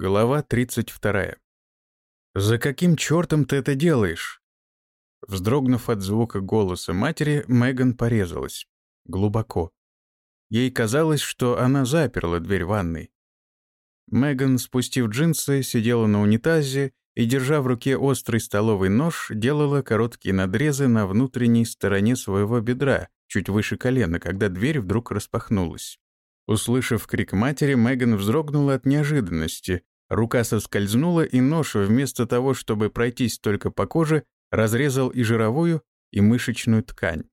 Глава 32. «За каким чертом ты это делаешь?» Вздрогнув от звука голоса матери, Меган порезалась. Глубоко. Ей казалось, что она заперла дверь ванной. Меган, спустив джинсы, сидела на унитазе и, держа в руке острый столовый нож, делала короткие надрезы на внутренней стороне своего бедра, чуть выше колена, когда дверь вдруг распахнулась. Услышав крик матери, Меган вздрогнула от неожиданности. Рука соскользнула, и нож, вместо того, чтобы пройтись только по коже, разрезал и жировую, и мышечную ткань.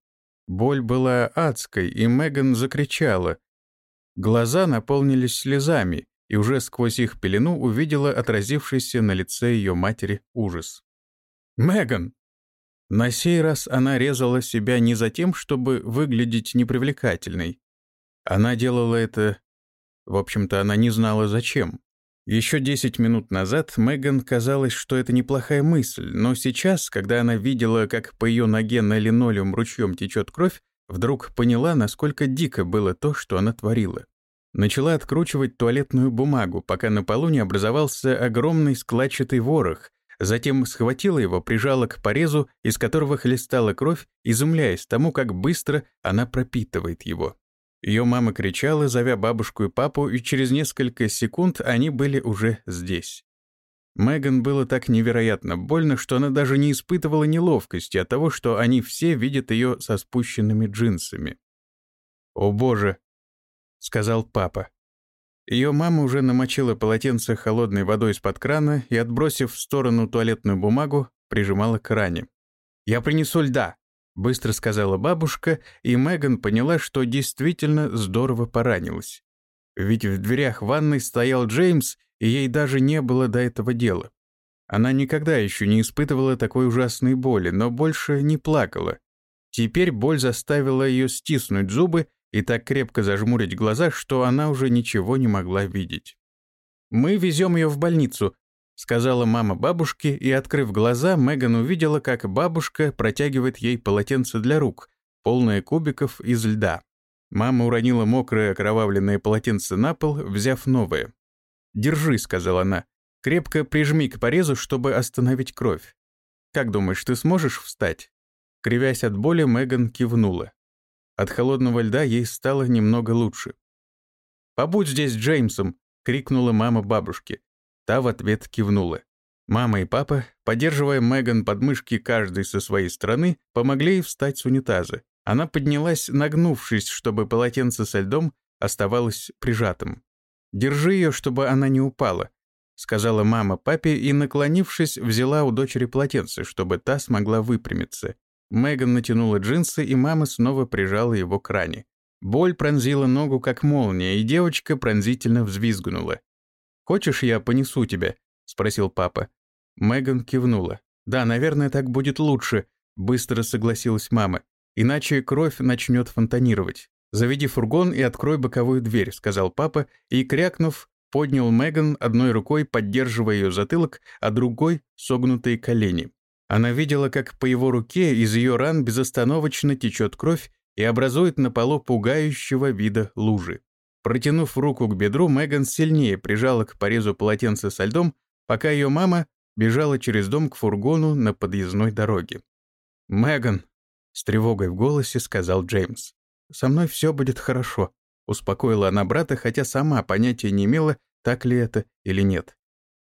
Боль была адской, и Меган закричала. Глаза наполнились слезами, и уже сквозь их пелену увидела отразившийся на лице ее матери ужас. «Меган!» На сей раз она резала себя не за тем, чтобы выглядеть непривлекательной, она делала это... В общем-то, она не знала зачем. Еще 10 минут назад Меган казалось, что это неплохая мысль, но сейчас, когда она видела, как по ее ноге на линолеум ручьем течет кровь, вдруг поняла, насколько дико было то, что она творила. Начала откручивать туалетную бумагу, пока на полу не образовался огромный складчатый ворох, затем схватила его, прижала к порезу, из которого хлестала кровь, изумляясь тому, как быстро она пропитывает его. Ее мама кричала, зовя бабушку и папу, и через несколько секунд они были уже здесь. Меган было так невероятно больно, что она даже не испытывала неловкости от того, что они все видят ее со спущенными джинсами. «О боже!» — сказал папа. Ее мама уже намочила полотенце холодной водой из-под крана и, отбросив в сторону туалетную бумагу, прижимала к ране. «Я принесу льда!» Быстро сказала бабушка, и Меган поняла, что действительно здорово поранилась. Ведь в дверях ванной стоял Джеймс, и ей даже не было до этого дела. Она никогда еще не испытывала такой ужасной боли, но больше не плакала. Теперь боль заставила ее стиснуть зубы и так крепко зажмурить глаза, что она уже ничего не могла видеть. «Мы везем ее в больницу», — сказала мама бабушке, и, открыв глаза, Меган увидела, как бабушка протягивает ей полотенце для рук, полное кубиков из льда. Мама уронила мокрое окровавленное полотенце на пол, взяв новое. «Держи», — сказала она, — «крепко прижми к порезу, чтобы остановить кровь. Как думаешь, ты сможешь встать?» Кривясь от боли, Меган кивнула. От холодного льда ей стало немного лучше. «Побудь здесь Джеймсом!» — крикнула мама бабушке. Та в ответ кивнула. Мама и папа, поддерживая Меган под мышки каждой со своей стороны, помогли ей встать с унитаза. Она поднялась, нагнувшись, чтобы полотенце со льдом оставалось прижатым. «Держи ее, чтобы она не упала», — сказала мама папе и, наклонившись, взяла у дочери полотенце, чтобы та смогла выпрямиться. Меган натянула джинсы, и мама снова прижала его к ране. Боль пронзила ногу, как молния, и девочка пронзительно взвизгнула. «Хочешь, я понесу тебя?» — спросил папа. Меган кивнула. «Да, наверное, так будет лучше», — быстро согласилась мама. «Иначе кровь начнет фонтанировать. Заведи фургон и открой боковую дверь», — сказал папа, и, крякнув, поднял Меган, одной рукой поддерживая ее затылок, а другой — согнутые колени. Она видела, как по его руке из ее ран безостановочно течет кровь и образует на полу пугающего вида лужи. Протянув руку к бедру, Меган сильнее прижала к порезу полотенце со льдом, пока ее мама бежала через дом к фургону на подъездной дороге. «Меган», — с тревогой в голосе сказал Джеймс, — «со мной все будет хорошо», — успокоила она брата, хотя сама понятия не имела, так ли это или нет.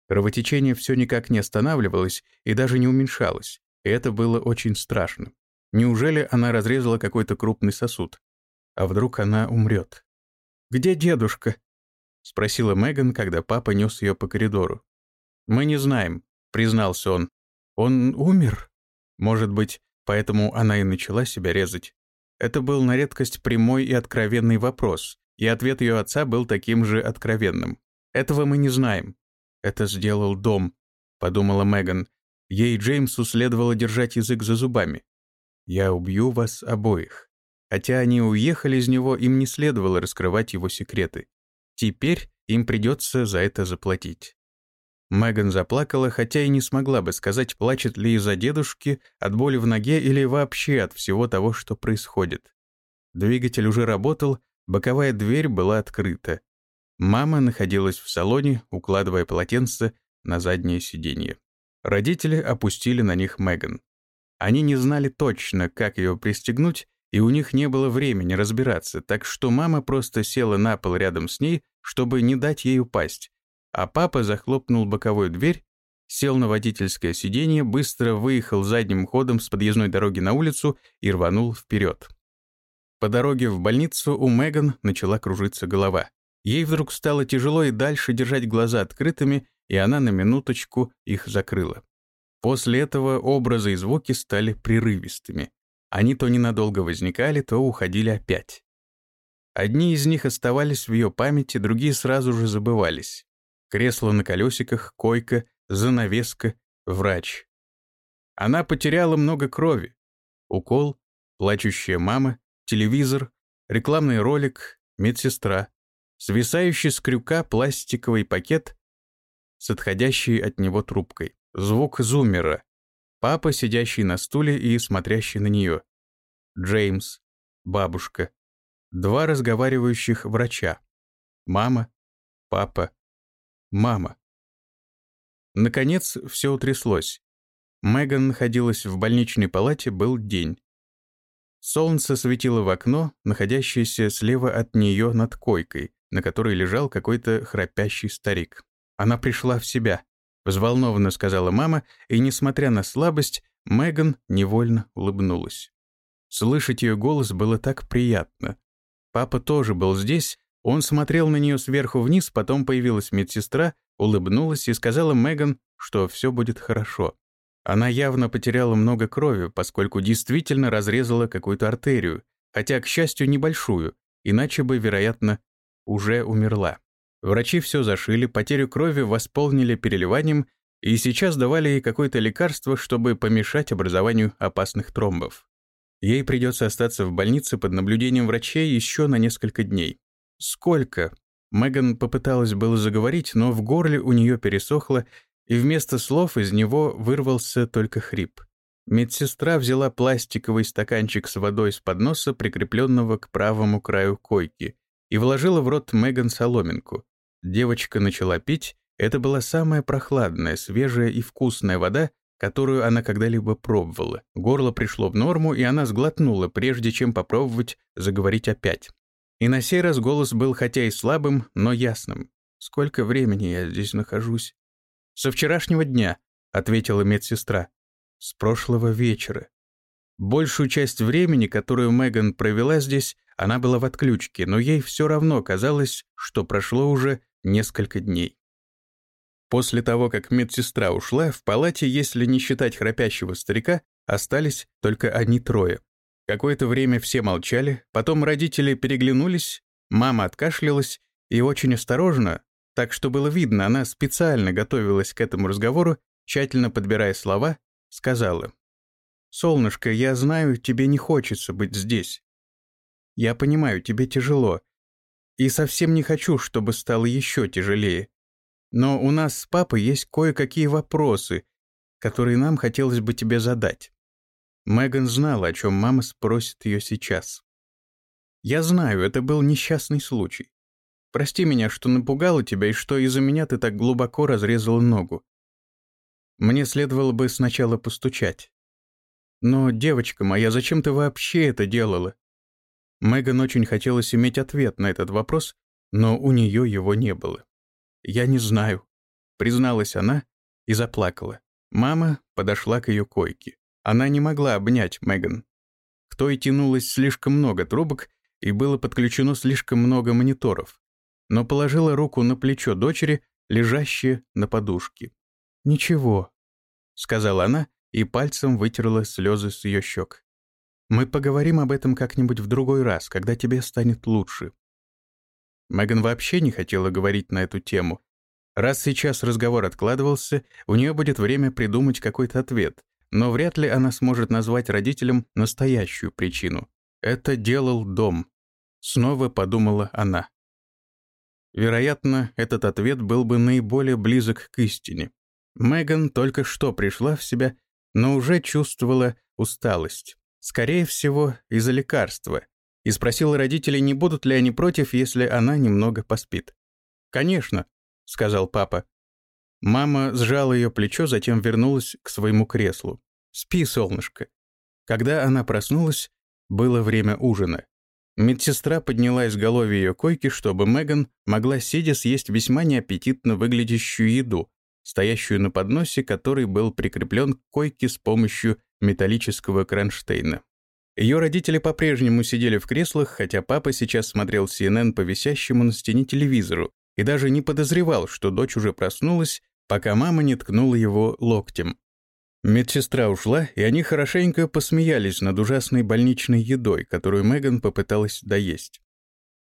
Кровотечение все никак не останавливалось и даже не уменьшалось, и это было очень страшно. Неужели она разрезала какой-то крупный сосуд? А вдруг она умрет? «Где дедушка?» — спросила Меган, когда папа нес ее по коридору. «Мы не знаем», — признался он. «Он умер?» Может быть, поэтому она и начала себя резать. Это был на редкость прямой и откровенный вопрос, и ответ ее отца был таким же откровенным. «Этого мы не знаем». «Это сделал дом», — подумала Меган. Ей Джеймсу следовало держать язык за зубами. «Я убью вас обоих». Хотя они уехали из него, им не следовало раскрывать его секреты. Теперь им придется за это заплатить. Меган заплакала, хотя и не смогла бы сказать, плачет ли из-за дедушки, от боли в ноге или вообще от всего того, что происходит. Двигатель уже работал, боковая дверь была открыта. Мама находилась в салоне, укладывая полотенце на заднее сиденье. Родители опустили на них Меган. Они не знали точно, как ее пристегнуть, и у них не было времени разбираться, так что мама просто села на пол рядом с ней, чтобы не дать ей упасть, а папа захлопнул боковую дверь, сел на водительское сиденье, быстро выехал задним ходом с подъездной дороги на улицу и рванул вперед. По дороге в больницу у Меган начала кружиться голова. Ей вдруг стало тяжело и дальше держать глаза открытыми, и она на минуточку их закрыла. После этого образы и звуки стали прерывистыми. Они то ненадолго возникали, то уходили опять. Одни из них оставались в ее памяти, другие сразу же забывались. Кресло на колесиках, койка, занавеска, врач. Она потеряла много крови. Укол, плачущая мама, телевизор, рекламный ролик, медсестра свисающий с крюка пластиковый пакет с отходящей от него трубкой, звук зуммера, папа, сидящий на стуле и смотрящий на нее, Джеймс, бабушка, два разговаривающих врача, мама, папа, мама. Наконец, все утряслось. Меган находилась в больничной палате, был день. Солнце светило в окно, находящееся слева от нее над койкой, на которой лежал какой-то храпящий старик. Она пришла в себя, взволнованно сказала мама, и, несмотря на слабость, Меган невольно улыбнулась. Слышать ее голос было так приятно. Папа тоже был здесь, он смотрел на нее сверху вниз, потом появилась медсестра, улыбнулась и сказала Меган, что все будет хорошо. Она явно потеряла много крови, поскольку действительно разрезала какую-то артерию, хотя, к счастью, небольшую, иначе бы, вероятно, уже умерла. Врачи все зашили, потерю крови восполнили переливанием и сейчас давали ей какое-то лекарство, чтобы помешать образованию опасных тромбов. Ей придется остаться в больнице под наблюдением врачей еще на несколько дней. Сколько? Меган попыталась было заговорить, но в горле у нее пересохло, и вместо слов из него вырвался только хрип. Медсестра взяла пластиковый стаканчик с водой с подноса, прикрепленного к правому краю койки, и вложила в рот Меган соломинку. Девочка начала пить, это была самая прохладная, свежая и вкусная вода, которую она когда-либо пробовала. Горло пришло в норму, и она сглотнула, прежде чем попробовать заговорить опять. И на сей раз голос был хотя и слабым, но ясным. «Сколько времени я здесь нахожусь?» «Со вчерашнего дня», — ответила медсестра. «С прошлого вечера». Большую часть времени, которую Меган провела здесь, она была в отключке, но ей все равно казалось, что прошло уже несколько дней. После того, как медсестра ушла, в палате, если не считать храпящего старика, остались только они трое. Какое-то время все молчали, потом родители переглянулись, мама откашлялась и очень осторожно, так что было видно, она специально готовилась к этому разговору, тщательно подбирая слова, сказала. «Солнышко, я знаю, тебе не хочется быть здесь. Я понимаю, тебе тяжело. И совсем не хочу, чтобы стало еще тяжелее. Но у нас с папой есть кое-какие вопросы, которые нам хотелось бы тебе задать. Меган знала, о чем мама спросит ее сейчас. Я знаю, это был несчастный случай. Прости меня, что напугала тебя и что из-за меня ты так глубоко разрезала ногу. Мне следовало бы сначала постучать. Но, девочка моя, зачем ты вообще это делала? Меган очень хотелось иметь ответ на этот вопрос, но у нее его не было. «Я не знаю», — призналась она и заплакала. Мама подошла к ее койке. Она не могла обнять Меган. К той тянулось слишком много трубок и было подключено слишком много мониторов, но положила руку на плечо дочери, лежащее на подушке. «Ничего», — сказала она и пальцем вытерла слезы с ее щек. Мы поговорим об этом как-нибудь в другой раз, когда тебе станет лучше». Меган вообще не хотела говорить на эту тему. Раз сейчас разговор откладывался, у нее будет время придумать какой-то ответ, но вряд ли она сможет назвать родителям настоящую причину. Это делал дом. Снова подумала она. Вероятно, этот ответ был бы наиболее близок к истине. Меган только что пришла в себя, но уже чувствовала усталость. Скорее всего, из-за лекарства. И спросила родителей, не будут ли они против, если она немного поспит. «Конечно», — сказал папа. Мама сжала ее плечо, затем вернулась к своему креслу. «Спи, солнышко». Когда она проснулась, было время ужина. Медсестра подняла изголовье ее койки, чтобы Меган могла сидя съесть весьма неаппетитно выглядящую еду, стоящую на подносе, который был прикреплен к койке с помощью металлического кронштейна. Ее родители по-прежнему сидели в креслах, хотя папа сейчас смотрел CNN по висящему на стене телевизору и даже не подозревал, что дочь уже проснулась, пока мама не ткнула его локтем. Медсестра ушла, и они хорошенько посмеялись над ужасной больничной едой, которую Меган попыталась доесть.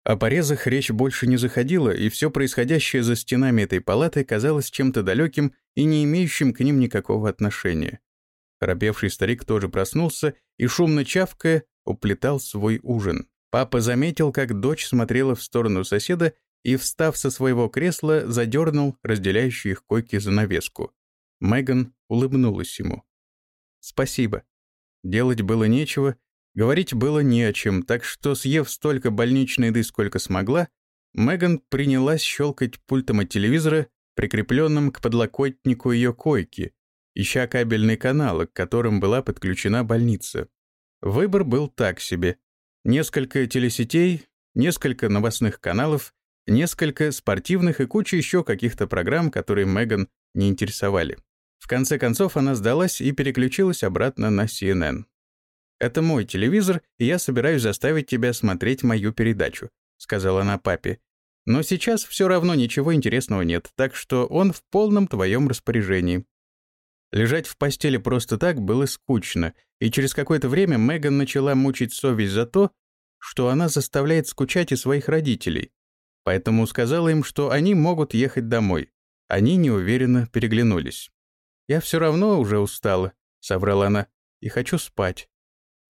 О порезах речь больше не заходила, и все происходящее за стенами этой палаты казалось чем-то далеким и не имеющим к ним никакого отношения. Храпевший старик тоже проснулся и, шумно чавкая, уплетал свой ужин. Папа заметил, как дочь смотрела в сторону соседа и, встав со своего кресла, задернул разделяющую их койки занавеску. Меган улыбнулась ему. «Спасибо». Делать было нечего, говорить было не о чем, так что, съев столько больничной еды, сколько смогла, Меган принялась щелкать пультом от телевизора, прикрепленным к подлокотнику ее койки, ища кабельный канал, к которым была подключена больница. Выбор был так себе. Несколько телесетей, несколько новостных каналов, несколько спортивных и куча еще каких-то программ, которые Меган не интересовали. В конце концов она сдалась и переключилась обратно на CNN. «Это мой телевизор, и я собираюсь заставить тебя смотреть мою передачу», сказала она папе. «Но сейчас все равно ничего интересного нет, так что он в полном твоем распоряжении». Лежать в постели просто так было скучно, и через какое-то время Меган начала мучить совесть за то, что она заставляет скучать и своих родителей. Поэтому сказала им, что они могут ехать домой. Они неуверенно переглянулись. «Я все равно уже устала», — соврала она, — «и хочу спать.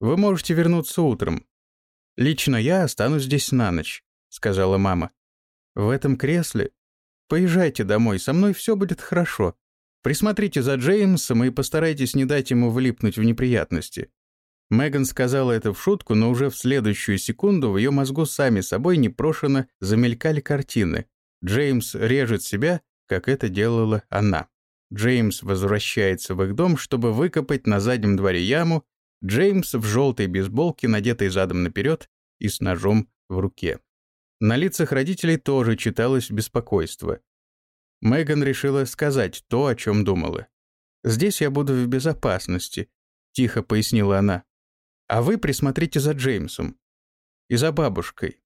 Вы можете вернуться утром. Лично я останусь здесь на ночь», — сказала мама. «В этом кресле? Поезжайте домой, со мной все будет хорошо. Присмотрите за Джеймсом и постарайтесь не дать ему влипнуть в неприятности». Меган сказала это в шутку, но уже в следующую секунду в ее мозгу сами собой непрошено замелькали картины. Джеймс режет себя, как это делала она. Джеймс возвращается в их дом, чтобы выкопать на заднем дворе яму. Джеймс в желтой бейсболке, надетой задом наперед и с ножом в руке. На лицах родителей тоже читалось беспокойство. Меган решила сказать то, о чем думала. «Здесь я буду в безопасности», — тихо пояснила она. «А вы присмотрите за Джеймсом. И за бабушкой».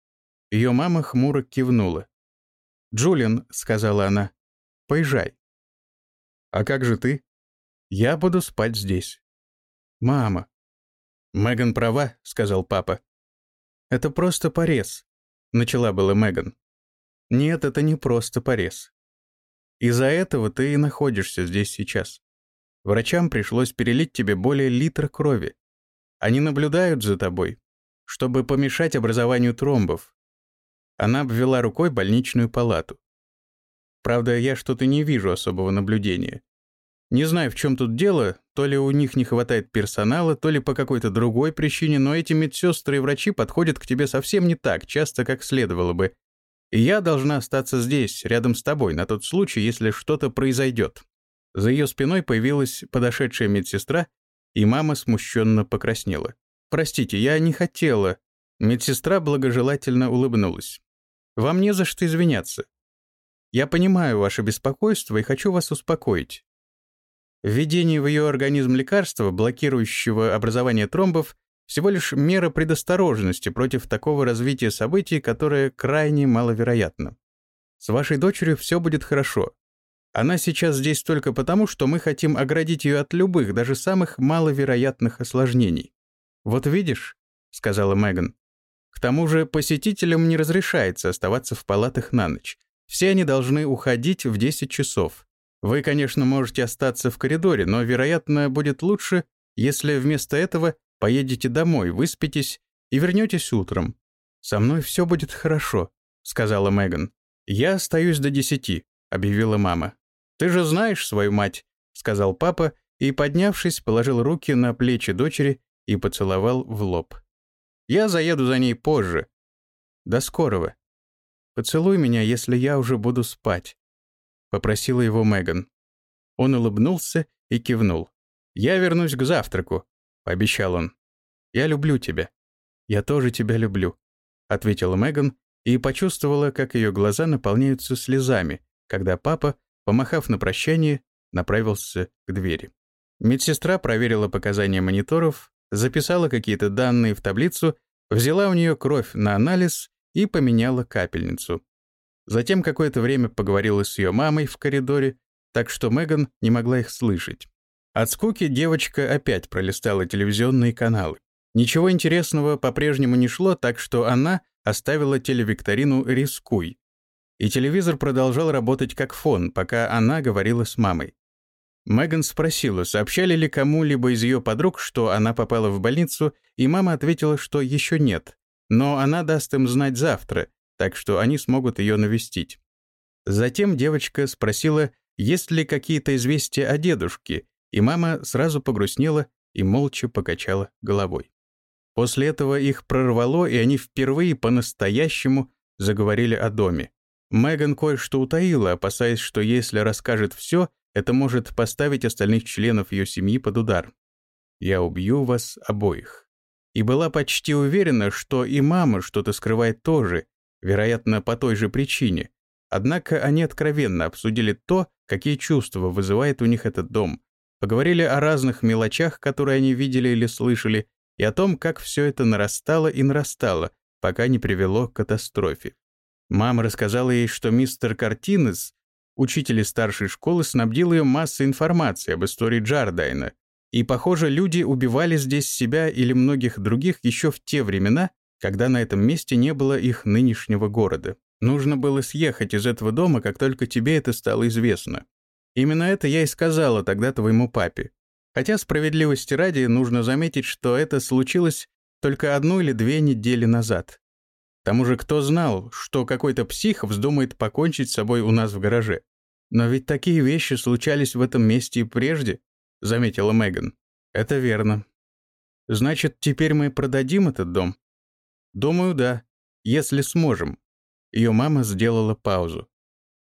Ее мама хмуро кивнула. «Джулиан», — сказала она, — «поезжай». «А как же ты?» «Я буду спать здесь». «Мама». «Меган права», — сказал папа. «Это просто порез», — начала была Меган. «Нет, это не просто порез. Из-за этого ты и находишься здесь сейчас. Врачам пришлось перелить тебе более литра крови. Они наблюдают за тобой, чтобы помешать образованию тромбов. Она обвела рукой больничную палату. Правда, я что-то не вижу особого наблюдения. Не знаю, в чем тут дело, то ли у них не хватает персонала, то ли по какой-то другой причине, но эти медсестры и врачи подходят к тебе совсем не так часто, как следовало бы, и я должна остаться здесь, рядом с тобой, на тот случай, если что-то произойдет». За ее спиной появилась подошедшая медсестра, и мама смущенно покраснела. «Простите, я не хотела». Медсестра благожелательно улыбнулась. «Вам не за что извиняться. Я понимаю ваше беспокойство и хочу вас успокоить. Введение в ее организм лекарства, блокирующего образование тромбов, всего лишь мера предосторожности против такого развития событий, которое крайне маловероятно. С вашей дочерью все будет хорошо. Она сейчас здесь только потому, что мы хотим оградить ее от любых, даже самых маловероятных осложнений. «Вот видишь», — сказала Меган, — «к тому же посетителям не разрешается оставаться в палатах на ночь. Все они должны уходить в 10 часов. Вы, конечно, можете остаться в коридоре, но, вероятно, будет лучше, если вместо этого Поедете домой, выспитесь и вернетесь утром. Со мной все будет хорошо», — сказала Меган. «Я остаюсь до десяти», — объявила мама. «Ты же знаешь свою мать», — сказал папа и, поднявшись, положил руки на плечи дочери и поцеловал в лоб. «Я заеду за ней позже. До скорого». «Поцелуй меня, если я уже буду спать», — попросила его Меган. Он улыбнулся и кивнул. «Я вернусь к завтраку», — пообещал он. «Я люблю тебя». «Я тоже тебя люблю», — ответила Меган и почувствовала, как ее глаза наполняются слезами, когда папа, помахав на прощание, направился к двери. Медсестра проверила показания мониторов, записала какие-то данные в таблицу, взяла у нее кровь на анализ и поменяла капельницу. Затем какое-то время поговорила с ее мамой в коридоре, так что Меган не могла их слышать. От скуки девочка опять пролистала телевизионные каналы. Ничего интересного по-прежнему не шло, так что она оставила телевикторину «Рискуй». И телевизор продолжал работать как фон, пока она говорила с мамой. Меган спросила, сообщали ли кому-либо из ее подруг, что она попала в больницу, и мама ответила, что еще нет. Но она даст им знать завтра, так что они смогут ее навестить. Затем девочка спросила, есть ли какие-то известия о дедушке, и мама сразу погрустнела и молча покачала головой. После этого их прорвало, и они впервые по-настоящему заговорили о доме. Меган кое-что утаила, опасаясь, что если расскажет все, это может поставить остальных членов ее семьи под удар. «Я убью вас обоих». И была почти уверена, что и мама что-то скрывает тоже, вероятно, по той же причине. Однако они откровенно обсудили то, какие чувства вызывает у них этот дом, поговорили о разных мелочах, которые они видели или слышали, и о том, как все это нарастало и нарастало, пока не привело к катастрофе. Мама рассказала ей, что мистер Картинес, учитель из старшей школы, снабдил ее массой информации об истории Джардайна, и, похоже, люди убивали здесь себя или многих других еще в те времена, когда на этом месте не было их нынешнего города. Нужно было съехать из этого дома, как только тебе это стало известно. Именно это я и сказала тогда твоему папе. Хотя справедливости ради нужно заметить, что это случилось только одну или две недели назад. К тому же кто знал, что какой-то псих вздумает покончить с собой у нас в гараже? Но ведь такие вещи случались в этом месте и прежде, заметила Меган. Это верно. Значит, теперь мы продадим этот дом? Думаю, да, если сможем. Ее мама сделала паузу.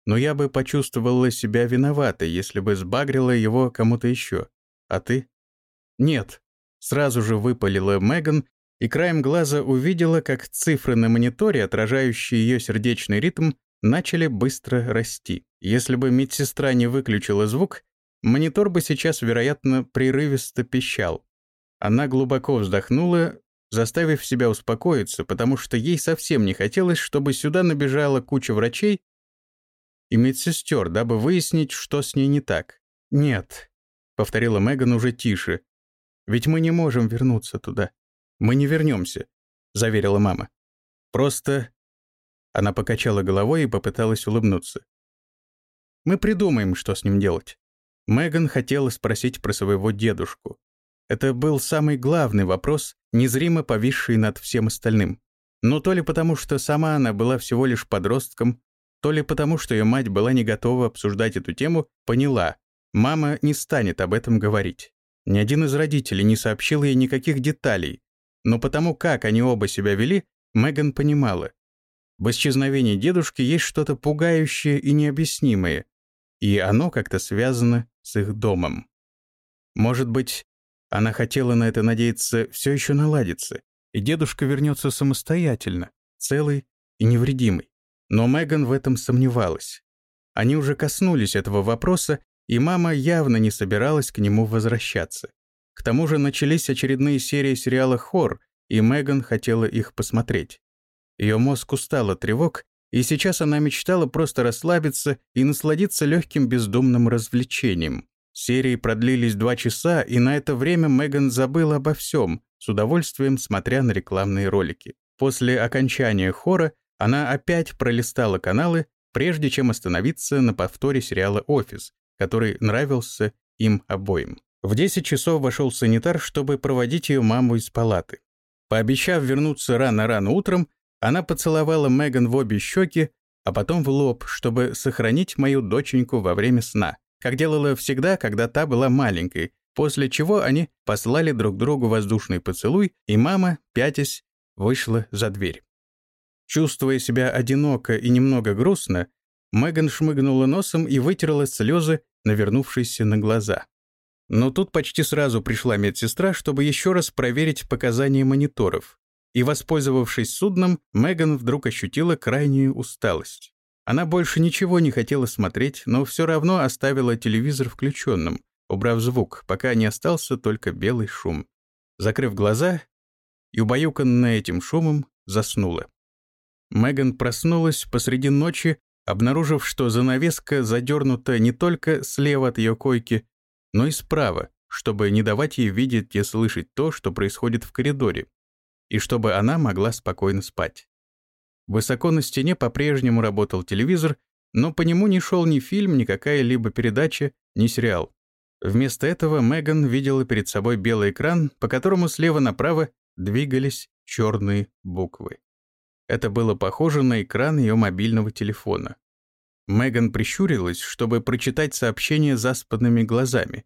Но я бы почувствовала себя виноватой, если бы сбагрила его кому-то еще. А ты? Нет. Сразу же выпалила Меган и краем глаза увидела, как цифры на мониторе, отражающие ее сердечный ритм, начали быстро расти. Если бы медсестра не выключила звук, монитор бы сейчас, вероятно, прерывисто пищал. Она глубоко вздохнула, заставив себя успокоиться, потому что ей совсем не хотелось, чтобы сюда набежала куча врачей и медсестер, дабы выяснить, что с ней не так. «Нет», — повторила Меган уже тише. «Ведь мы не можем вернуться туда. Мы не вернемся», — заверила мама. «Просто...» Она покачала головой и попыталась улыбнуться. «Мы придумаем, что с ним делать». Меган хотела спросить про своего дедушку. Это был самый главный вопрос, незримо повисший над всем остальным. Но то ли потому, что сама она была всего лишь подростком, то ли потому, что ее мать была не готова обсуждать эту тему, поняла, Мама не станет об этом говорить. Ни один из родителей не сообщил ей никаких деталей, но потому как они оба себя вели, Меган понимала. В исчезновении дедушки есть что-то пугающее и необъяснимое, и оно как-то связано с их домом. Может быть, она хотела на это надеяться все еще наладиться, и дедушка вернется самостоятельно, целый и невредимый. Но Меган в этом сомневалась. Они уже коснулись этого вопроса, и мама явно не собиралась к нему возвращаться. К тому же начались очередные серии сериала «Хор», и Меган хотела их посмотреть. Ее мозг устал от тревог, и сейчас она мечтала просто расслабиться и насладиться легким бездумным развлечением. Серии продлились два часа, и на это время Меган забыла обо всем, с удовольствием смотря на рекламные ролики. После окончания хора она опять пролистала каналы, прежде чем остановиться на повторе сериала «Офис», который нравился им обоим. В 10 часов вошел санитар, чтобы проводить ее маму из палаты. Пообещав вернуться рано-рано утром, она поцеловала Меган в обе щеки, а потом в лоб, чтобы сохранить мою доченьку во время сна, как делала всегда, когда та была маленькой, после чего они послали друг другу воздушный поцелуй, и мама, пятясь, вышла за дверь. Чувствуя себя одиноко и немного грустно, Меган шмыгнула носом и вытерла слезы, навернувшиеся на глаза. Но тут почти сразу пришла медсестра, чтобы еще раз проверить показания мониторов. И, воспользовавшись судном, Меган вдруг ощутила крайнюю усталость. Она больше ничего не хотела смотреть, но все равно оставила телевизор включенным, убрав звук, пока не остался только белый шум. Закрыв глаза и убаюканная этим шумом, заснула. Меган проснулась посреди ночи, обнаружив, что занавеска задернута не только слева от ее койки, но и справа, чтобы не давать ей видеть и слышать то, что происходит в коридоре, и чтобы она могла спокойно спать. Высоко на стене по-прежнему работал телевизор, но по нему не шел ни фильм, ни какая-либо передача, ни сериал. Вместо этого Меган видела перед собой белый экран, по которому слева направо двигались черные буквы. Это было похоже на экран ее мобильного телефона. Меган прищурилась, чтобы прочитать сообщение заспанными глазами.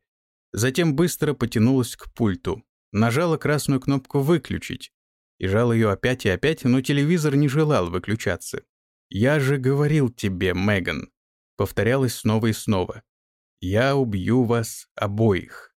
Затем быстро потянулась к пульту, нажала красную кнопку «Выключить» и жал ее опять и опять, но телевизор не желал выключаться. «Я же говорил тебе, Меган», — повторялось снова и снова. «Я убью вас обоих».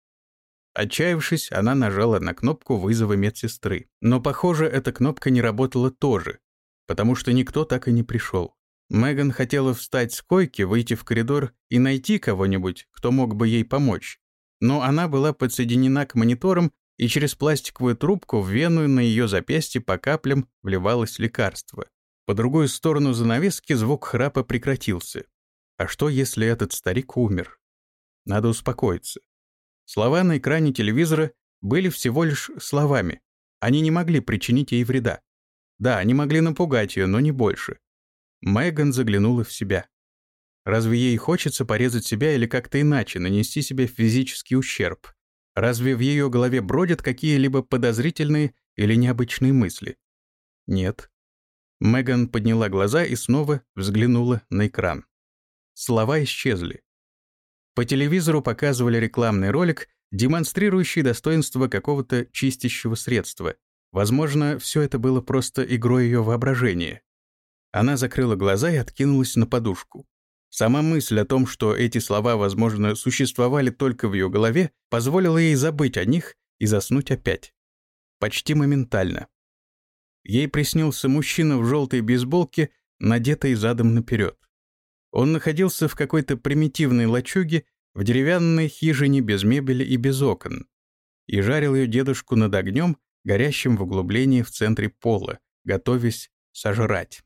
Отчаявшись, она нажала на кнопку вызова медсестры. Но, похоже, эта кнопка не работала тоже, потому что никто так и не пришел. Меган хотела встать с койки, выйти в коридор и найти кого-нибудь, кто мог бы ей помочь. Но она была подсоединена к мониторам, и через пластиковую трубку в вену на ее запястье по каплям вливалось лекарство. По другую сторону занавески звук храпа прекратился. А что, если этот старик умер? Надо успокоиться. Слова на экране телевизора были всего лишь словами. Они не могли причинить ей вреда. Да, они могли напугать ее, но не больше. Меган заглянула в себя. Разве ей хочется порезать себя или как-то иначе нанести себе физический ущерб? Разве в ее голове бродят какие-либо подозрительные или необычные мысли? Нет. Меган подняла глаза и снова взглянула на экран. Слова исчезли. По телевизору показывали рекламный ролик, демонстрирующий достоинство какого-то чистящего средства, Возможно, все это было просто игрой ее воображения. Она закрыла глаза и откинулась на подушку. Сама мысль о том, что эти слова, возможно, существовали только в ее голове, позволила ей забыть о них и заснуть опять. Почти моментально. Ей приснился мужчина в желтой бейсболке, надетой задом наперед. Он находился в какой-то примитивной лачуге, в деревянной хижине без мебели и без окон, и жарил ее дедушку над огнем, горящим в углублении в центре пола, готовясь сожрать.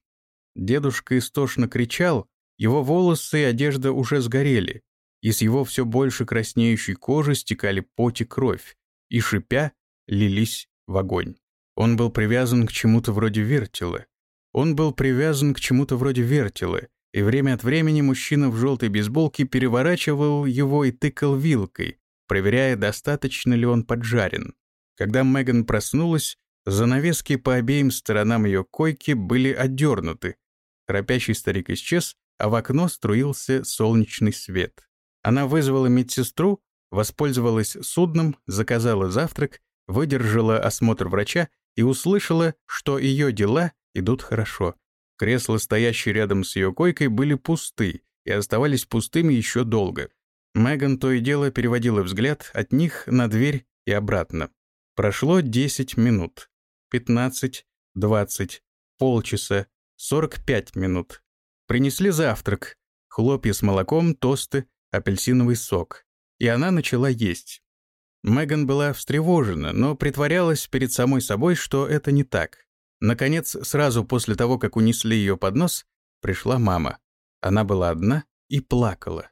Дедушка истошно кричал, его волосы и одежда уже сгорели, и с его все больше краснеющей кожи стекали пот и кровь, и, шипя, лились в огонь. Он был привязан к чему-то вроде вертела. Он был привязан к чему-то вроде вертела, и время от времени мужчина в желтой бейсболке переворачивал его и тыкал вилкой, проверяя, достаточно ли он поджарен. Когда Меган проснулась, занавески по обеим сторонам ее койки были отдернуты. Храпящий старик исчез, а в окно струился солнечный свет. Она вызвала медсестру, воспользовалась судном, заказала завтрак, выдержала осмотр врача и услышала, что ее дела идут хорошо. Кресла, стоящие рядом с ее койкой, были пусты и оставались пустыми еще долго. Меган то и дело переводила взгляд от них на дверь и обратно. Прошло 10 минут, 15, 20, полчаса, 45 минут. Принесли завтрак, хлопья с молоком, тосты, апельсиновый сок. И она начала есть. Меган была встревожена, но притворялась перед самой собой, что это не так. Наконец, сразу после того, как унесли ее под нос, пришла мама. Она была одна и плакала.